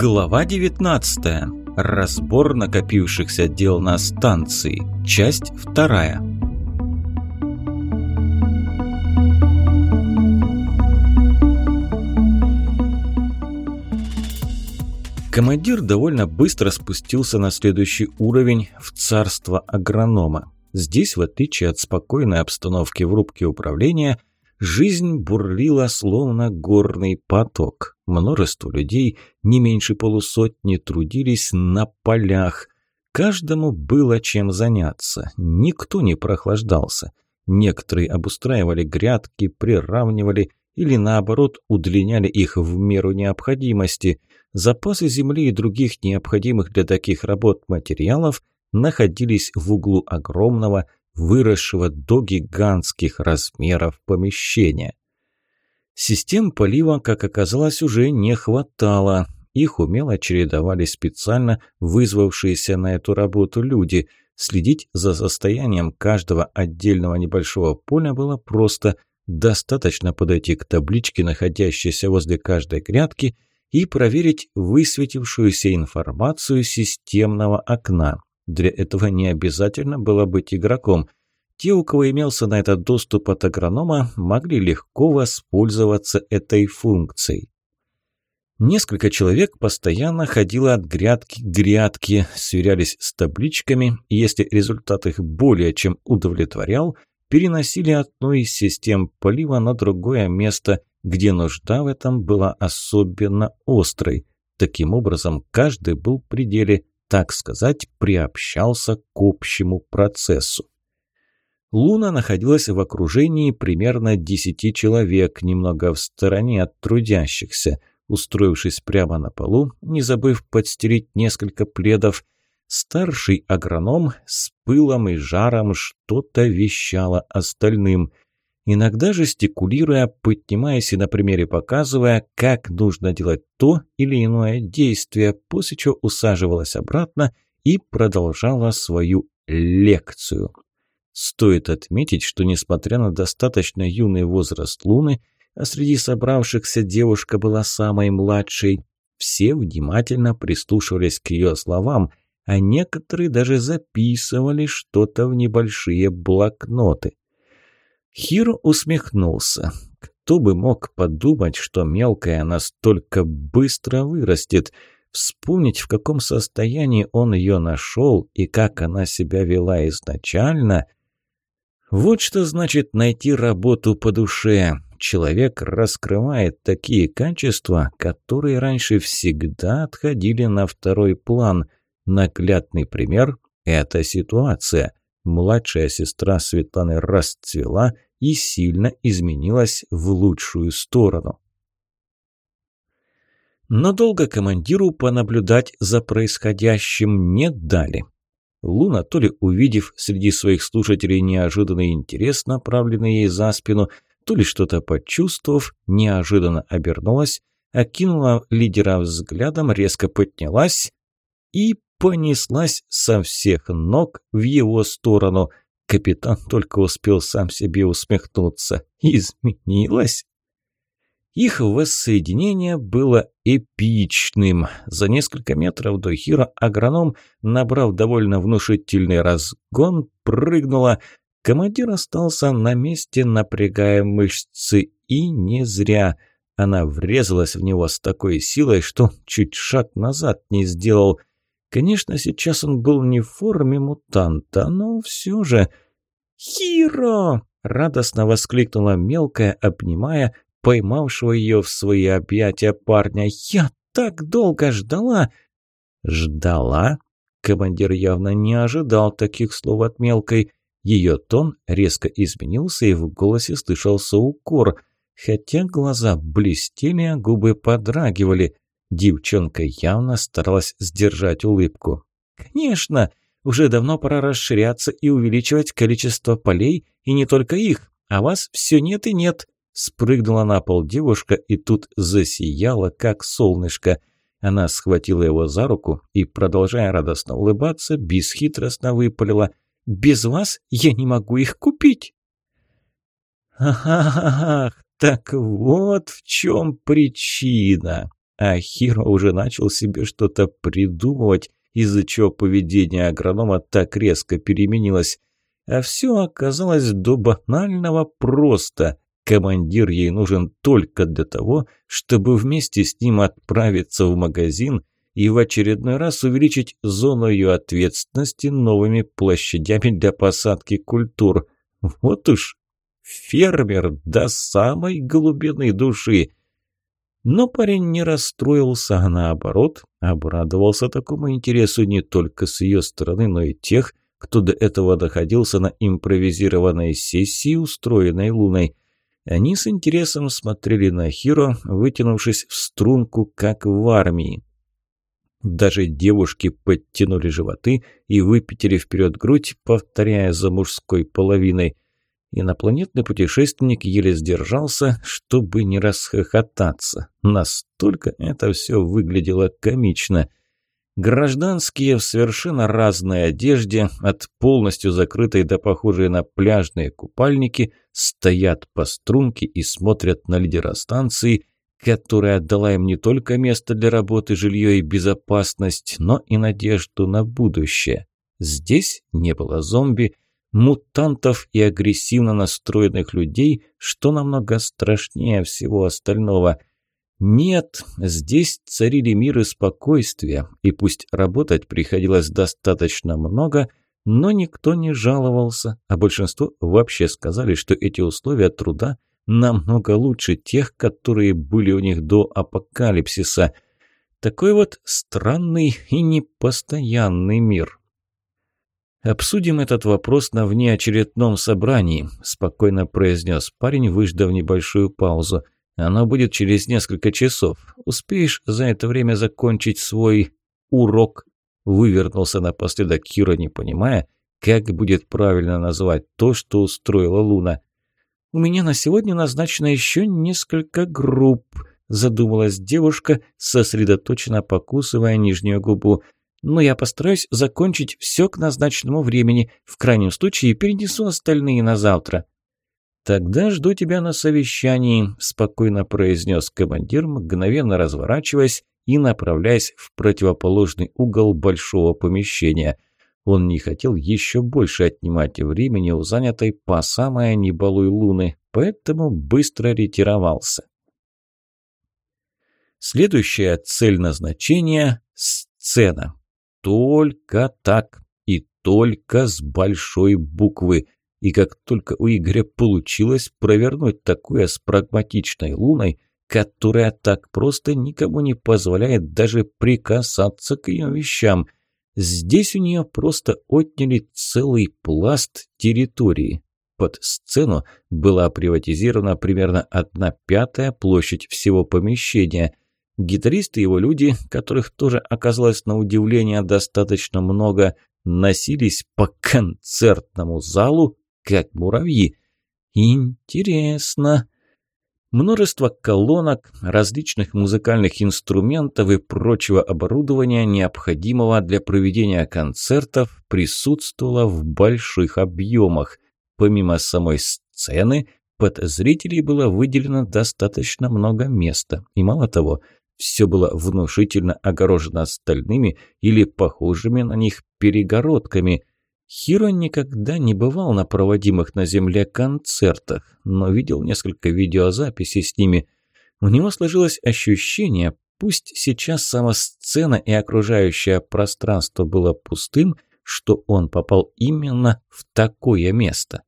Глава 19. Разбор накопившихся дел на станции. Часть вторая. Командир довольно быстро спустился на следующий уровень в царство агронома. Здесь, в отличие от спокойной обстановки в рубке управления, Жизнь бурлила, словно горный поток. Множество людей, не меньше полусотни, трудились на полях. Каждому было чем заняться. Никто не прохлаждался. Некоторые обустраивали грядки, приравнивали или, наоборот, удлиняли их в меру необходимости. Запасы земли и других необходимых для таких работ материалов находились в углу огромного, выросшего до гигантских размеров помещения. Систем полива, как оказалось, уже не хватало. Их умело чередовали специально вызвавшиеся на эту работу люди. Следить за состоянием каждого отдельного небольшого поля было просто. Достаточно подойти к табличке, находящейся возле каждой грядки, и проверить высветившуюся информацию системного окна. Для этого не обязательно было быть игроком. Те, у кого имелся на этот доступ от агронома, могли легко воспользоваться этой функцией. Несколько человек постоянно ходило от грядки к грядке, сверялись с табличками, и если результат их более чем удовлетворял, переносили одну из систем полива на другое место, где нужда в этом была особенно острой. Таким образом, каждый был в пределе так сказать, приобщался к общему процессу. Луна находилась в окружении примерно десяти человек, немного в стороне от трудящихся. Устроившись прямо на полу, не забыв подстелить несколько пледов, старший агроном с пылом и жаром что-то вещало остальным – иногда жестикулируя, поднимаясь и на примере показывая, как нужно делать то или иное действие, после чего усаживалась обратно и продолжала свою лекцию. Стоит отметить, что несмотря на достаточно юный возраст Луны, а среди собравшихся девушка была самой младшей, все внимательно прислушивались к ее словам, а некоторые даже записывали что-то в небольшие блокноты. Хиро усмехнулся. Кто бы мог подумать, что мелкая настолько быстро вырастет. Вспомнить, в каком состоянии он ее нашел и как она себя вела изначально. Вот что значит найти работу по душе. Человек раскрывает такие качества, которые раньше всегда отходили на второй план. Наглядный пример – это ситуация. Младшая сестра Светланы расцвела – и сильно изменилась в лучшую сторону. Но долго командиру понаблюдать за происходящим не дали. Луна, то ли увидев среди своих слушателей неожиданный интерес, направленный ей за спину, то ли что-то почувствовав, неожиданно обернулась, окинула лидера взглядом, резко поднялась и понеслась со всех ног в его сторону – Капитан только успел сам себе усмехнуться. Изменилось? Их воссоединение было эпичным. За несколько метров до Хира агроном, набрав довольно внушительный разгон, прыгнула. Командир остался на месте, напрягая мышцы, и не зря. Она врезалась в него с такой силой, что чуть шаг назад не сделал. Конечно, сейчас он был не в форме мутанта, но все же... «Хиро!» – радостно воскликнула мелкая, обнимая поймавшего ее в свои объятия парня. «Я так долго ждала!» «Ждала?» Командир явно не ожидал таких слов от мелкой. Ее тон резко изменился, и в голосе слышался укор, хотя глаза блестели, а губы подрагивали – Девчонка явно старалась сдержать улыбку. «Конечно! Уже давно пора расширяться и увеличивать количество полей, и не только их, а вас все нет и нет!» Спрыгнула на пол девушка и тут засияла, как солнышко. Она схватила его за руку и, продолжая радостно улыбаться, бесхитростно выпалила «Без вас я не могу их купить!» «Ах, так вот в чем причина!» А Хиро уже начал себе что-то придумывать, из-за чего поведение агронома так резко переменилось. А все оказалось до банального просто. Командир ей нужен только для того, чтобы вместе с ним отправиться в магазин и в очередной раз увеличить зону ее ответственности новыми площадями для посадки культур. Вот уж фермер до самой глубины души. Но парень не расстроился, а наоборот, обрадовался такому интересу не только с ее стороны, но и тех, кто до этого находился на импровизированной сессии, устроенной Луной – они с интересом смотрели на Хиро, вытянувшись в струнку, как в армии. Даже девушки подтянули животы и выпятили вперед грудь, повторяя за мужской половиной. Инопланетный путешественник еле сдержался, чтобы не расхохотаться. Настолько это все выглядело комично. Гражданские в совершенно разной одежде, от полностью закрытой до похожей на пляжные купальники, стоят по струнке и смотрят на лидера станции, которая отдала им не только место для работы, жилье и безопасность, но и надежду на будущее. Здесь не было зомби, мутантов и агрессивно настроенных людей, что намного страшнее всего остального – нет, здесь царили мир и спокойствие, и пусть работать приходилось достаточно много, но никто не жаловался, а большинство вообще сказали, что эти условия труда намного лучше тех, которые были у них до апокалипсиса. Такой вот странный и непостоянный мир. «Обсудим этот вопрос на внеочередном собрании», – спокойно произнес парень, выждав небольшую паузу – оно будет через несколько часов. Успеешь за это время закончить свой урок?» Вывернулся напоследок Кира, не понимая, как будет правильно назвать то, что устроила Луна. «У меня на сегодня назначено еще несколько групп», задумалась девушка, сосредоточенно покусывая нижнюю губу. «Но я постараюсь закончить все к назначенному времени. В крайнем случае перенесу остальные на завтра». «Тогда жду тебя на совещании», – спокойно произнес командир, мгновенно разворачиваясь и направляясь в противоположный угол большого помещения. Он не хотел еще больше отнимать времени у занятой по самой небалуй луны, поэтому быстро ретировался. Следующая цель назначения – сцена. Только так и только с большой буквы – и как только у Игоря получилось провернуть такое с прагматичной луной, которая так просто никому не позволяет даже прикасаться к ее вещам, здесь у нее просто отняли целый пласт территории. Под сцену была приватизирована примерно одна пятая площадь всего помещения. Гитаристы и его люди, которых тоже оказалось на удивление достаточно много, носились по концертному залу как муравьи. Интересно. Множество колонок, различных музыкальных инструментов и прочего оборудования, необходимого для проведения концертов, присутствовало в больших объемах. Помимо самой сцены, под зрителей было выделено достаточно много места. И мало того, все было внушительно огорожено стальными или похожими на них перегородками – Хиро никогда не бывал на проводимых на Земле концертах, но видел несколько видеозаписей с ними. У него сложилось ощущение, пусть сейчас сама сцена и окружающее пространство было пустым, что он попал именно в такое место.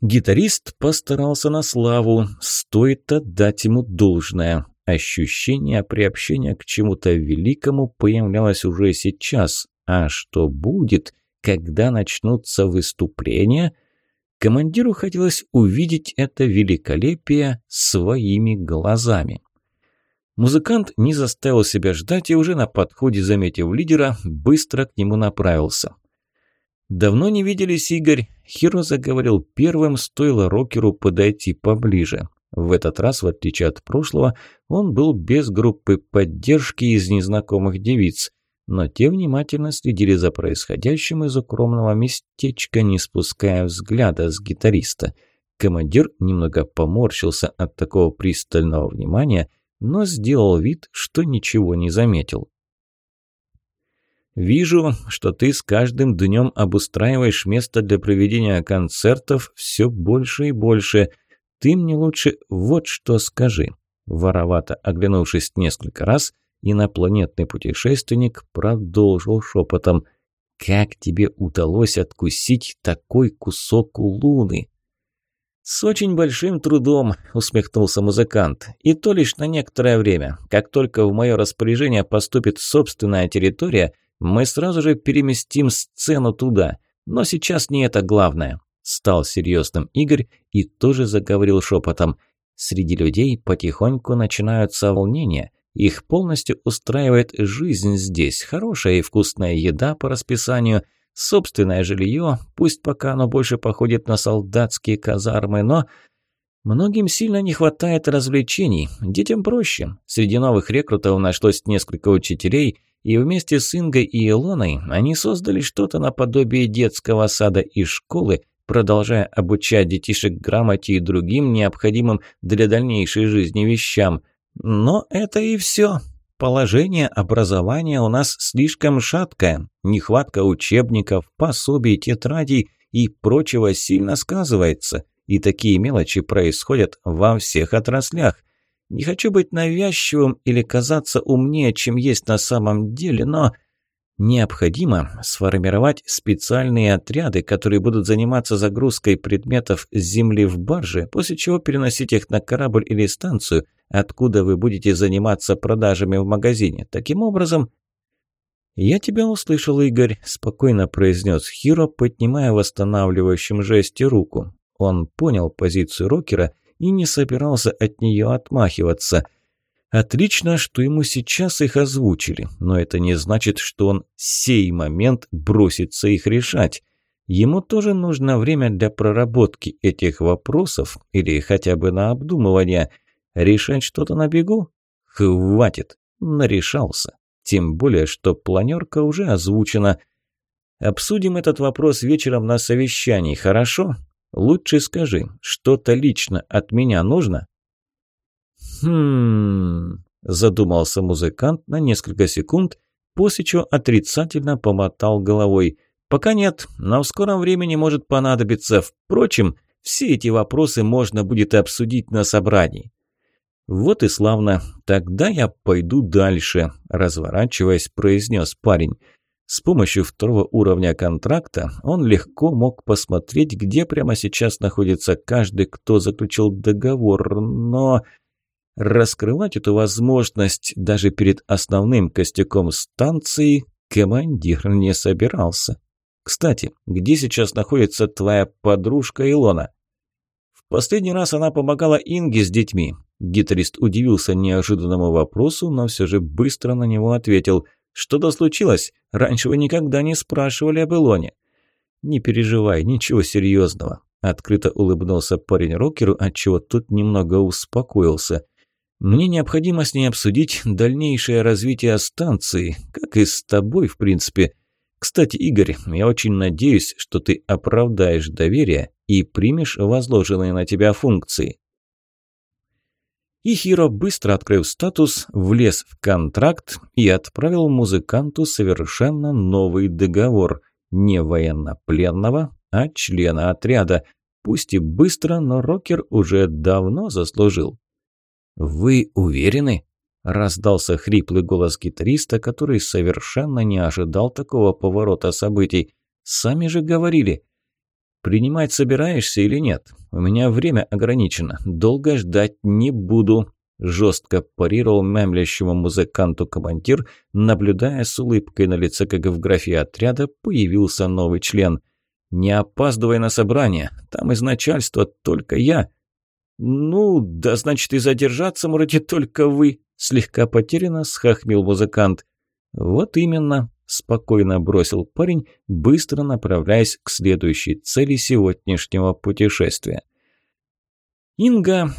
Гитарист постарался на славу, стоит отдать ему должное. Ощущение приобщения к чему-то великому появлялось уже сейчас, а что будет – когда начнутся выступления, командиру хотелось увидеть это великолепие своими глазами. Музыкант не заставил себя ждать и уже на подходе, заметив лидера, быстро к нему направился. «Давно не виделись, Игорь?» Хиро заговорил первым, стоило рокеру подойти поближе. В этот раз, в отличие от прошлого, он был без группы поддержки из незнакомых девиц но те внимательно следили за происходящим из укромного местечка, не спуская взгляда с гитариста. Командир немного поморщился от такого пристального внимания, но сделал вид, что ничего не заметил. «Вижу, что ты с каждым днем обустраиваешь место для проведения концертов все больше и больше. Ты мне лучше вот что скажи». Воровато оглянувшись несколько раз, инопланетный путешественник продолжил шепотом. «Как тебе удалось откусить такой кусок луны?» «С очень большим трудом», – усмехнулся музыкант. «И то лишь на некоторое время. Как только в мое распоряжение поступит собственная территория, мы сразу же переместим сцену туда. Но сейчас не это главное». Стал серьезным Игорь и тоже заговорил шепотом. Среди людей потихоньку начинаются волнения. Их полностью устраивает жизнь здесь. Хорошая и вкусная еда по расписанию – собственное жилье, пусть пока оно больше походит на солдатские казармы, но многим сильно не хватает развлечений. Детям проще. Среди новых рекрутов нашлось несколько учителей, и вместе с Ингой и Илоной они создали что-то наподобие детского сада и школы, продолжая обучать детишек грамоте и другим необходимым для дальнейшей жизни вещам. Но это и все. Положение образования у нас слишком шаткое. Нехватка учебников, пособий, тетрадей и прочего сильно сказывается. И такие мелочи происходят во всех отраслях. Не хочу быть навязчивым или казаться умнее, чем есть на самом деле, но необходимо сформировать специальные отряды, которые будут заниматься загрузкой предметов с земли в баржи, после чего переносить их на корабль или станцию, откуда вы будете заниматься продажами в магазине. Таким образом... «Я тебя услышал, Игорь», – спокойно произнес Хиро, поднимая в восстанавливающем жесте руку. Он понял позицию рокера и не собирался от нее отмахиваться. Отлично, что ему сейчас их озвучили, но это не значит, что он сей момент бросится их решать. Ему тоже нужно время для проработки этих вопросов или хотя бы на обдумывание – Решать что-то на бегу? Хватит, нарешался. Тем более, что планерка уже озвучена. Обсудим этот вопрос вечером на совещании, хорошо? Лучше скажи, что-то лично от меня нужно? Хм, задумался музыкант на несколько секунд, после чего отрицательно помотал головой. Пока нет, но в скором времени может понадобиться. Впрочем, все эти вопросы можно будет обсудить на собрании. «Вот и славно. Тогда я пойду дальше», – разворачиваясь, произнес парень. С помощью второго уровня контракта он легко мог посмотреть, где прямо сейчас находится каждый, кто заключил договор, но раскрывать эту возможность даже перед основным костяком станции командир не собирался. «Кстати, где сейчас находится твоя подружка Илона?» В последний раз она помогала Инге с детьми. Гитарист удивился неожиданному вопросу, но все же быстро на него ответил. «Что-то случилось? Раньше вы никогда не спрашивали об Илоне». «Не переживай, ничего серьезного», – открыто улыбнулся парень рокеру, отчего тот немного успокоился. «Мне необходимо с ней обсудить дальнейшее развитие станции, как и с тобой, в принципе. Кстати, Игорь, я очень надеюсь, что ты оправдаешь доверие и примешь возложенные на тебя функции». И Хиро, быстро открыв статус, влез в контракт и отправил музыканту совершенно новый договор. Не военнопленного, а члена отряда. Пусть и быстро, но рокер уже давно заслужил. «Вы уверены?» – раздался хриплый голос гитариста, который совершенно не ожидал такого поворота событий. «Сами же говорили». «Принимать собираешься или нет? У меня время ограничено. Долго ждать не буду», – жестко парировал мямлящему музыканту командир, наблюдая с улыбкой на лице, как в графе отряда появился новый член. «Не опаздывай на собрание. Там из начальства только я». «Ну, да значит и задержаться можете только вы», – слегка потерянно схахмил музыкант. «Вот именно», – спокойно бросил парень, быстро направляясь к следующей цели сегодняшнего путешествия. Инга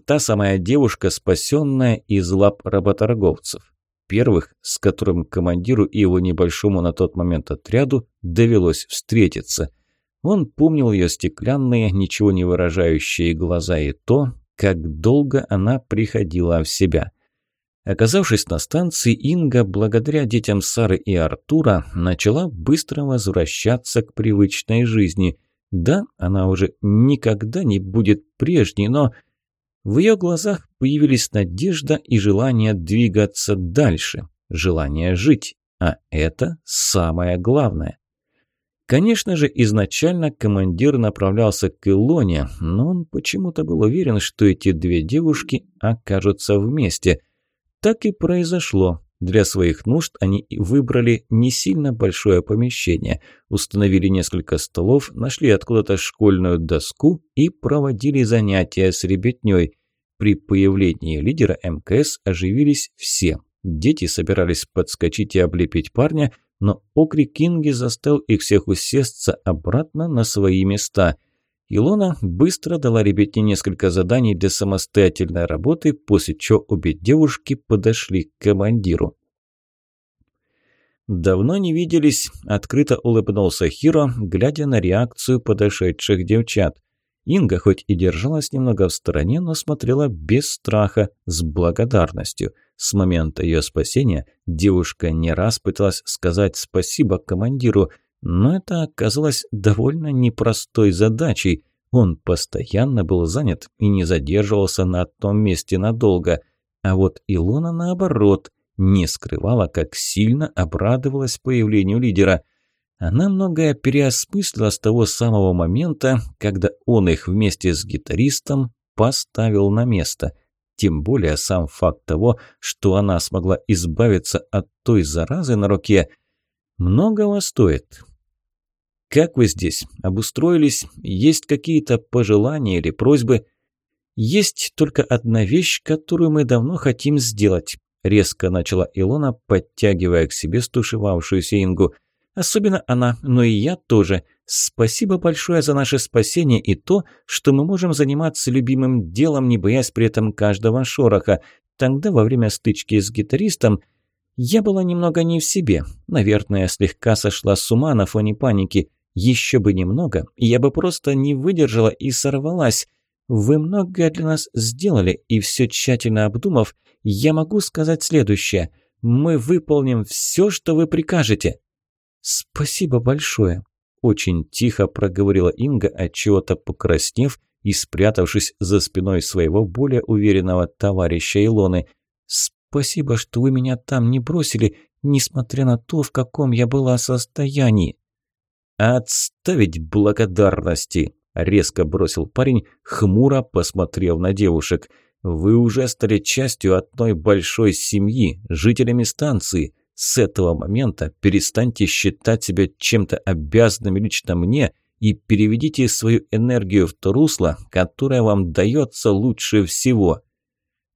– та самая девушка, спасенная из лап работорговцев. Первых, с которым командиру и его небольшому на тот момент отряду довелось встретиться. Он помнил ее стеклянные, ничего не выражающие глаза и то, как долго она приходила в себя – Оказавшись на станции, Инга, благодаря детям Сары и Артура, начала быстро возвращаться к привычной жизни. Да, она уже никогда не будет прежней, но в ее глазах появились надежда и желание двигаться дальше, желание жить, а это самое главное. Конечно же, изначально командир направлялся к Илоне, но он почему-то был уверен, что эти две девушки окажутся вместе. Так и произошло. Для своих нужд они выбрали не сильно большое помещение, установили несколько столов, нашли откуда-то школьную доску и проводили занятия с ребятней. При появлении лидера МКС оживились все. Дети собирались подскочить и облепить парня, но окрик Кинги заставил их всех усесться обратно на свои места. Илона быстро дала ребятне несколько заданий для самостоятельной работы, после чего обе девушки подошли к командиру. «Давно не виделись», – открыто улыбнулся Хиро, глядя на реакцию подошедших девчат. Инга хоть и держалась немного в стороне, но смотрела без страха, с благодарностью – с момента ее спасения девушка не раз пыталась сказать спасибо командиру, но это оказалось довольно непростой задачей. Он постоянно был занят и не задерживался на том месте надолго. А вот Илона, наоборот, не скрывала, как сильно обрадовалась появлению лидера. Она многое переосмыслила с того самого момента, когда он их вместе с гитаристом поставил на место – тем более сам факт того, что она смогла избавиться от той заразы на руке, многого стоит. «Как вы здесь? Обустроились? Есть какие-то пожелания или просьбы?» «Есть только одна вещь, которую мы давно хотим сделать», – резко начала Илона, подтягивая к себе стушевавшуюся Ингу – Особенно она, но и я тоже. Спасибо большое за наше спасение и то, что мы можем заниматься любимым делом, не боясь при этом каждого шороха. Тогда, во время стычки с гитаристом, я была немного не в себе. Наверное, слегка сошла с ума на фоне паники. Еще бы немного, я бы просто не выдержала и сорвалась. Вы многое для нас сделали, и все тщательно обдумав, я могу сказать следующее. Мы выполним все, что вы прикажете. «Спасибо большое», – очень тихо проговорила Инга, отчего-то покраснев и спрятавшись за спиной своего более уверенного товарища Илоны. «Спасибо, что вы меня там не бросили, несмотря на то, в каком я была состоянии». «Отставить благодарности!» – резко бросил парень, хмуро посмотрев на девушек. «Вы уже стали частью одной большой семьи, жителями станции. С этого момента перестаньте считать себя чем-то обязанным лично мне и переведите свою энергию в то русло, которое вам дается лучше всего».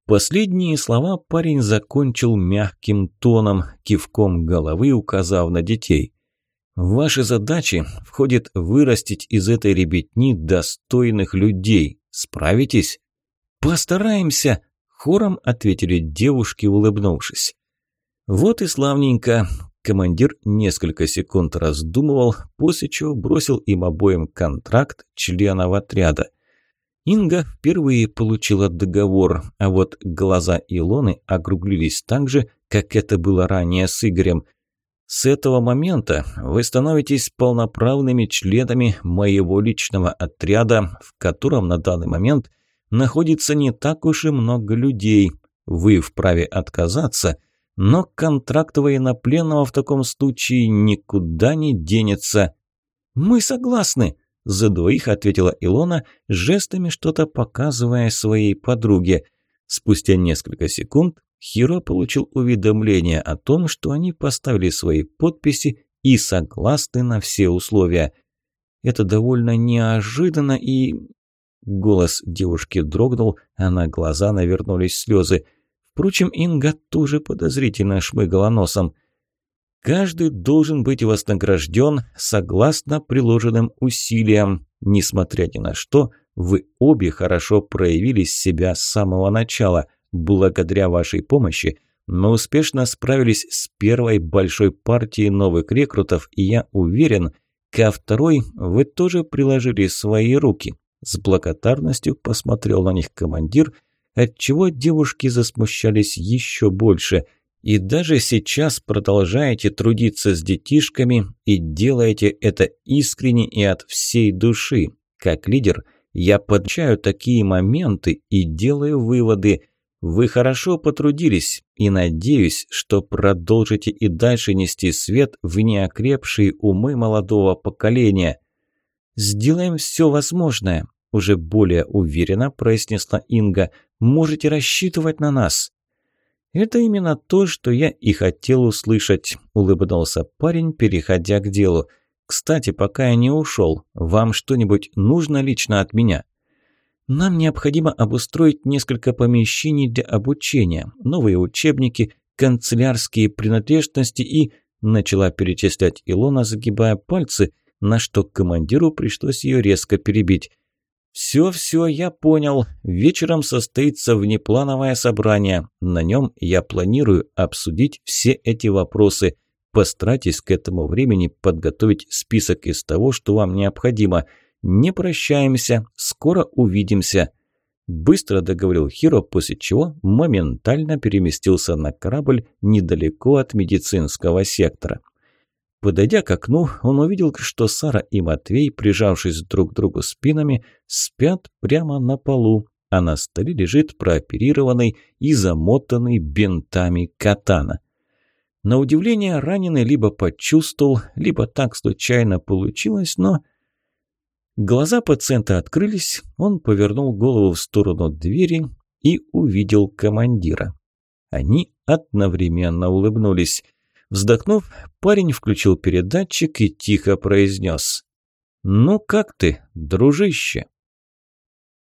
Последние слова парень закончил мягким тоном, кивком головы указав на детей. В ваши задачи входит вырастить из этой ребятни достойных людей. Справитесь? Постараемся, хором ответили девушки, улыбнувшись. Вот и славненько. Командир несколько секунд раздумывал, после чего бросил им обоим контракт членов отряда. Инга впервые получила договор, а вот глаза Илоны округлились так же, как это было ранее с Игорем. С этого момента вы становитесь полноправными членами моего личного отряда, в котором на данный момент находится не так уж и много людей. Вы вправе отказаться – но контракт военнопленного в таком случае никуда не денется. «Мы согласны», – за двоих ответила Илона, жестами что-то показывая своей подруге. Спустя несколько секунд Хиро получил уведомление о том, что они поставили свои подписи и согласны на все условия. Это довольно неожиданно и... Голос девушки дрогнул, а на глаза навернулись слезы. Впрочем, Инга тоже подозрительно шмыгала носом. Каждый должен быть вознагражден согласно приложенным усилиям. Несмотря ни на что, вы обе хорошо проявили себя с самого начала. Благодаря вашей помощи мы успешно справились с первой большой партией новых рекрутов, и я уверен, ко второй вы тоже приложили свои руки. С благодарностью посмотрел на них командир – отчего девушки засмущались еще больше. И даже сейчас продолжаете трудиться с детишками и делаете это искренне и от всей души. Как лидер я подчаю такие моменты и делаю выводы. Вы хорошо потрудились и надеюсь, что продолжите и дальше нести свет в неокрепшие умы молодого поколения. «Сделаем все возможное», – уже более уверенно произнесла Инга. «Можете рассчитывать на нас». «Это именно то, что я и хотел услышать», – улыбнулся парень, переходя к делу. «Кстати, пока я не ушел, вам что-нибудь нужно лично от меня?» «Нам необходимо обустроить несколько помещений для обучения, новые учебники, канцелярские принадлежности и...» Начала перечислять Илона, загибая пальцы, на что командиру пришлось ее резко перебить. «Все-все, я понял. Вечером состоится внеплановое собрание. На нем я планирую обсудить все эти вопросы. Постарайтесь к этому времени подготовить список из того, что вам необходимо. Не прощаемся, скоро увидимся». Быстро договорил Хиро, после чего моментально переместился на корабль недалеко от медицинского сектора. Подойдя к окну, он увидел, что Сара и Матвей, прижавшись друг к другу спинами, спят прямо на полу, а на столе лежит прооперированный и замотанный бинтами катана. На удивление раненый либо почувствовал, либо так случайно получилось, но... Глаза пациента открылись, он повернул голову в сторону двери и увидел командира. Они одновременно улыбнулись. Вздохнув, парень включил передатчик и тихо произнес. «Ну как ты, дружище?»